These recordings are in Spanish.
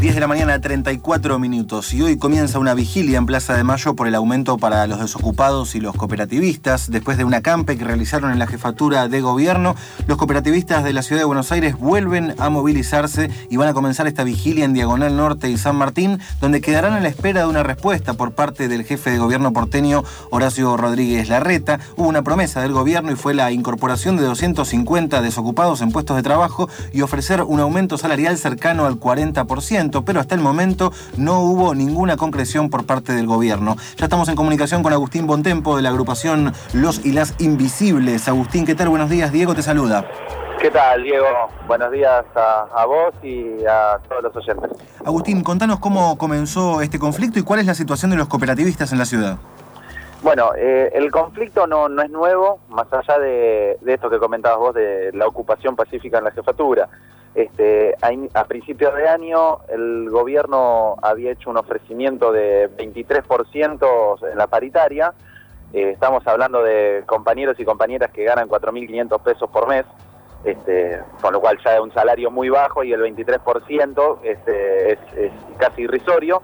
10 de la mañana, 34 minutos. Y hoy comienza una vigilia en Plaza de Mayo por el aumento para los desocupados y los cooperativistas. Después de una campe que realizaron en la jefatura de gobierno, los cooperativistas de la ciudad de Buenos Aires vuelven a movilizarse y van a comenzar esta vigilia en Diagonal Norte y San Martín, donde quedarán a la espera de una respuesta por parte del jefe de gobierno porteño, Horacio Rodríguez Larreta. Hubo una promesa del gobierno y fue la incorporación de 250 desocupados en puestos de trabajo y ofrecer un aumento salarial cercano al 40% pero hasta el momento no hubo ninguna concreción por parte del gobierno. Ya estamos en comunicación con Agustín Bontempo de la agrupación Los y las Invisibles. Agustín, ¿qué tal? Buenos días. Diego te saluda. ¿Qué tal, Diego? Buenos días a, vos y a todos los oyentes. Agustín, contanos cómo comenzó este conflicto y cuál es la situación de los cooperativistas en la ciudad. Bueno, eh, el conflicto no, no es nuevo, más allá de, de, esto que comentabas vos de la ocupación pacífica en la jefatura. Este, a, principios de año el gobierno había hecho un ofrecimiento de 23% en la paritaria. Eh, estamos hablando de compañeros y compañeras que ganan 4.500 pesos por mes, este, con lo cual ya es un salario muy bajo y el 23% este, es, casi irrisorio.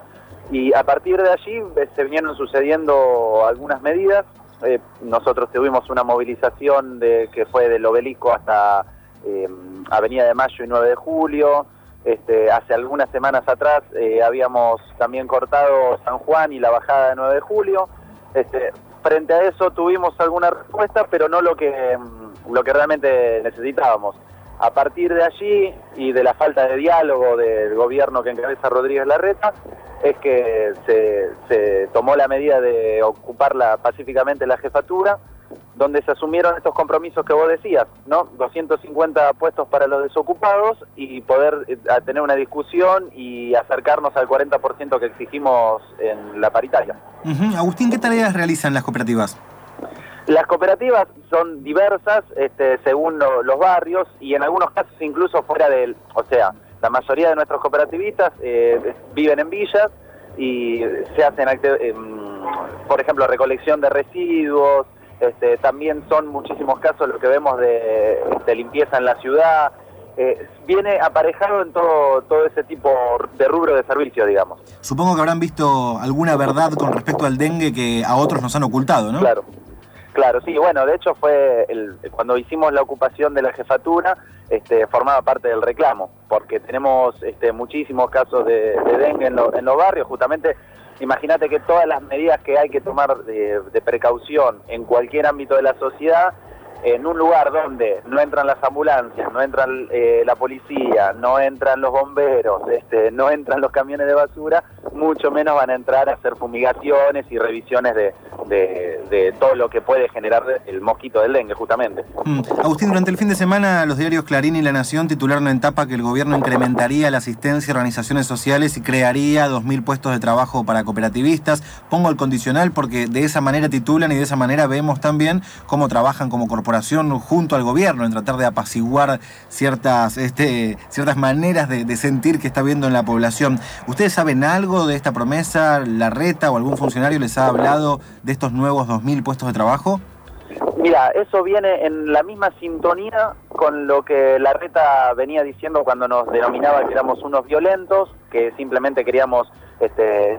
Y a partir de allí eh, se vinieron sucediendo algunas medidas. Eh, nosotros tuvimos una movilización de, que fue del obelisco hasta Avenida de Mayo y 9 de Julio. Este, hace algunas semanas atrás eh, habíamos también cortado San Juan y la bajada de 9 de julio. Este, frente a eso tuvimos alguna respuesta, pero no lo que, mm, lo que realmente necesitábamos. A partir de allí y de la falta de diálogo del gobierno que encabeza Rodríguez Larreta, es que se, se tomó la medida de ocuparla pacíficamente la jefatura donde se asumieron estos compromisos que vos decías, ¿no? 250 puestos para los desocupados y poder eh, tener una discusión y acercarnos al 40% que exigimos en la paritaria. Agustín, ¿qué tareas realizan las cooperativas? Las cooperativas son diversas este, según los barrios y en algunos casos incluso fuera del, o sea, la mayoría de nuestros cooperativistas eh, viven en villas y se hacen, em, por ejemplo, recolección de residuos, este, también son muchísimos casos lo que vemos de, limpieza en la ciudad. Eh, viene aparejado en todo, todo ese tipo de rubro de servicio, digamos. Supongo que habrán visto alguna verdad con respecto al dengue que a otros nos han ocultado, ¿no? Claro. Claro, sí, bueno, de hecho fue el, cuando hicimos la ocupación de la jefatura, este, formaba parte del reclamo, porque tenemos este, muchísimos casos de, dengue en, en los barrios, justamente Imagínate que todas las medidas que hay que tomar de, precaución en cualquier ámbito de la sociedad, en un lugar donde no entran las ambulancias, no entran eh, la policía, no entran los bomberos, este, no entran los camiones de basura, mucho menos van a entrar a hacer fumigaciones y revisiones de, de, todo lo que puede generar el mosquito del dengue, justamente. Mm. Agustín, durante el fin de semana los diarios Clarín y La Nación titularon en tapa que el gobierno incrementaría la asistencia a organizaciones sociales y crearía 2.000 puestos de trabajo para cooperativistas. Pongo el condicional porque de esa manera titulan y de esa manera vemos también cómo trabajan como corporación junto al gobierno en tratar de apaciguar ciertas, este, ciertas maneras de, de sentir que está viendo en la población. ¿Ustedes saben algo de esta promesa? ¿La reta o algún funcionario les ha hablado de estos nuevos 2.000 puestos de trabajo? Mira, eso viene en la misma sintonía con lo que la reta venía diciendo cuando nos denominaba que éramos unos violentos, que simplemente queríamos este,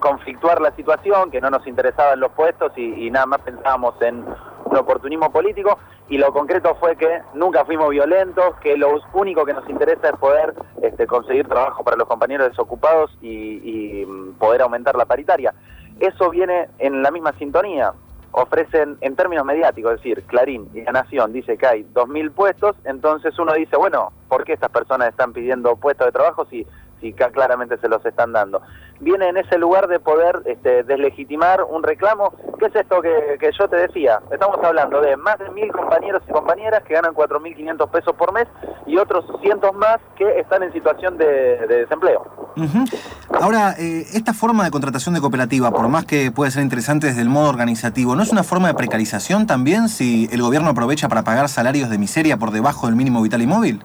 conflictuar la situación, que no nos interesaban los puestos y, nada más pensábamos en un oportunismo político. Y lo concreto fue que nunca fuimos violentos, que lo único que nos interesa es poder este, conseguir trabajo para los compañeros desocupados y, y poder aumentar la paritaria eso viene en la misma sintonía. Ofrecen en términos mediáticos, es decir, Clarín y La Nación dice que hay 2.000 puestos, entonces uno dice, bueno, ¿por qué estas personas están pidiendo puestos de trabajo si, si claramente se los están dando? Viene en ese lugar de poder este, deslegitimar un reclamo. ¿Qué es esto que, yo te decía? Estamos hablando de más de mil compañeros y compañeras que ganan 4.500 pesos por mes y otros cientos más que están en situación de desempleo. Ahora, eh, esta forma de contratación de cooperativa, por más que puede ser interesante desde el modo organizativo, ¿no es una forma de precarización también si el gobierno aprovecha para pagar salarios de miseria por debajo del mínimo vital y móvil?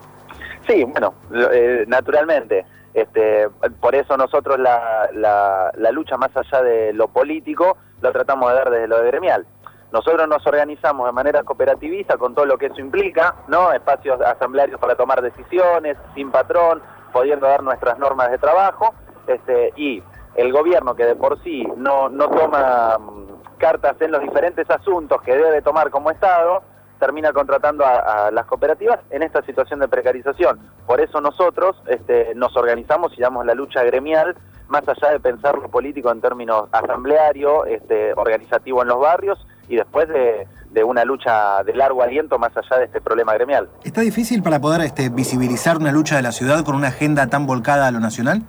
Sí, bueno, eh, naturalmente. Este, por eso nosotros la, la, lucha más allá de lo político lo tratamos de ver desde lo gremial. Nosotros nos organizamos de manera cooperativista con todo lo que eso implica, ¿no? Espacios asamblearios para tomar decisiones, sin patrón, pudiendo dar nuestras normas de trabajo, este, y el gobierno que de por sí no, no toma mm, cartas en los diferentes asuntos que debe tomar como Estado, termina contratando a, las cooperativas en esta situación de precarización. Por eso nosotros este, nos organizamos y damos la lucha gremial, más allá de pensar lo político en términos asambleario, este, organizativo en los barrios y después de, una lucha de largo aliento más allá de este problema gremial. ¿Está difícil para poder este, visibilizar una lucha de la ciudad con una agenda tan volcada a lo nacional?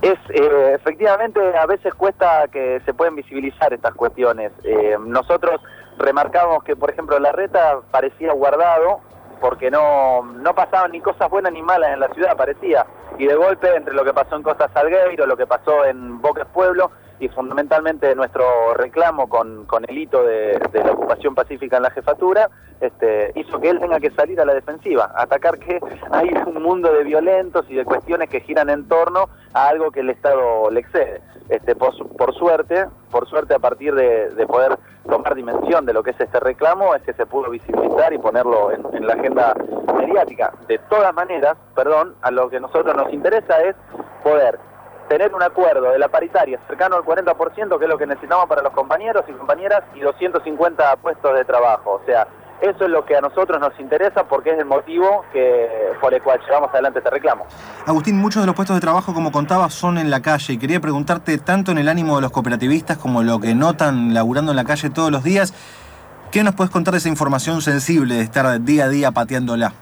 Es eh, efectivamente a veces cuesta que se pueden visibilizar estas cuestiones. Eh, nosotros remarcamos que, por ejemplo, la reta parecía guardado porque no, no pasaban ni cosas buenas ni malas en la ciudad, parecía. Y de golpe, entre lo que pasó en Costa Salgueiro, lo que pasó en Boques Pueblo y fundamentalmente nuestro reclamo con, con el hito de, la ocupación pacífica en la jefatura, este, hizo que él tenga que salir a la defensiva, atacar que hay un mundo de violentos y de cuestiones que giran en torno a algo que el Estado le excede. Este, por, por suerte, por suerte a partir de, de, poder tomar dimensión de lo que es este reclamo, es que se pudo visibilizar y ponerlo en, en la agenda mediática. De todas maneras, perdón, a lo que a nosotros nos interesa es poder tener un acuerdo de la paritaria cercano al 40%, que es lo que necesitamos para los compañeros y compañeras, y 250 puestos de trabajo. O sea, eso es lo que a nosotros nos interesa porque es el motivo por el cual llevamos adelante este reclamo. Agustín, muchos de los puestos de trabajo, como contabas, son en la calle. Y quería preguntarte, tanto en el ánimo de los cooperativistas como lo que notan laburando en la calle todos los días, ¿qué nos puedes contar de esa información sensible de estar día a día pateándola?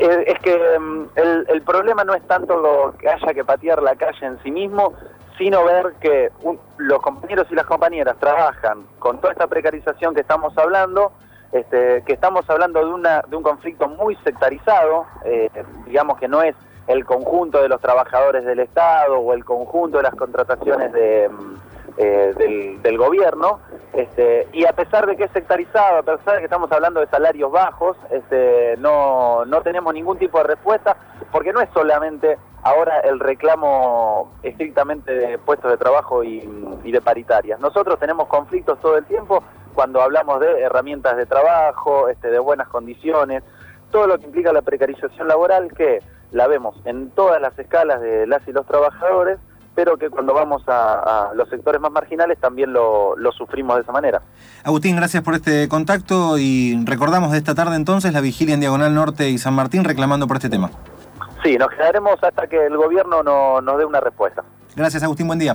Es que mm, el, problema no es tanto lo que haya que patear la calle en sí mismo, sino ver que los compañeros y las compañeras trabajan con toda esta precarización que estamos hablando, este, que estamos hablando de, una, de un conflicto muy sectarizado, eh, digamos que no es el conjunto de los trabajadores del Estado o el conjunto de las contrataciones de, mm, eh, del, gobierno, este, y a pesar de que es sectarizado, a pesar de que estamos hablando de salarios bajos, este, no, no tenemos ningún tipo de respuesta, porque no es solamente ahora el reclamo estrictamente de puestos de trabajo y, de paritarias. Nosotros tenemos conflictos todo el tiempo cuando hablamos de herramientas de trabajo, este, de buenas condiciones, todo lo que implica la precarización laboral que la vemos en todas las escalas de las y los trabajadores pero que cuando vamos a, los sectores más marginales también lo, sufrimos de esa manera. Agustín, gracias por este contacto y recordamos de esta tarde entonces la vigilia en Diagonal Norte y San Martín reclamando por este tema. Sí, nos quedaremos hasta que el gobierno no, nos dé una respuesta. Gracias, Agustín, buen día.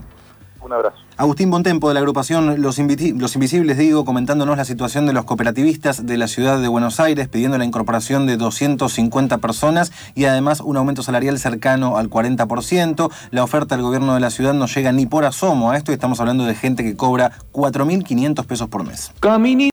Un abrazo. Agustín Bontempo de la agrupación Los, Invisibles, digo, comentándonos la situación de los cooperativistas de la ciudad de Buenos Aires, pidiendo la incorporación de 250 personas y además un aumento salarial cercano al 40%. La oferta del gobierno de la ciudad no llega ni por asomo a esto y estamos hablando de gente que cobra 4.500 pesos por mes.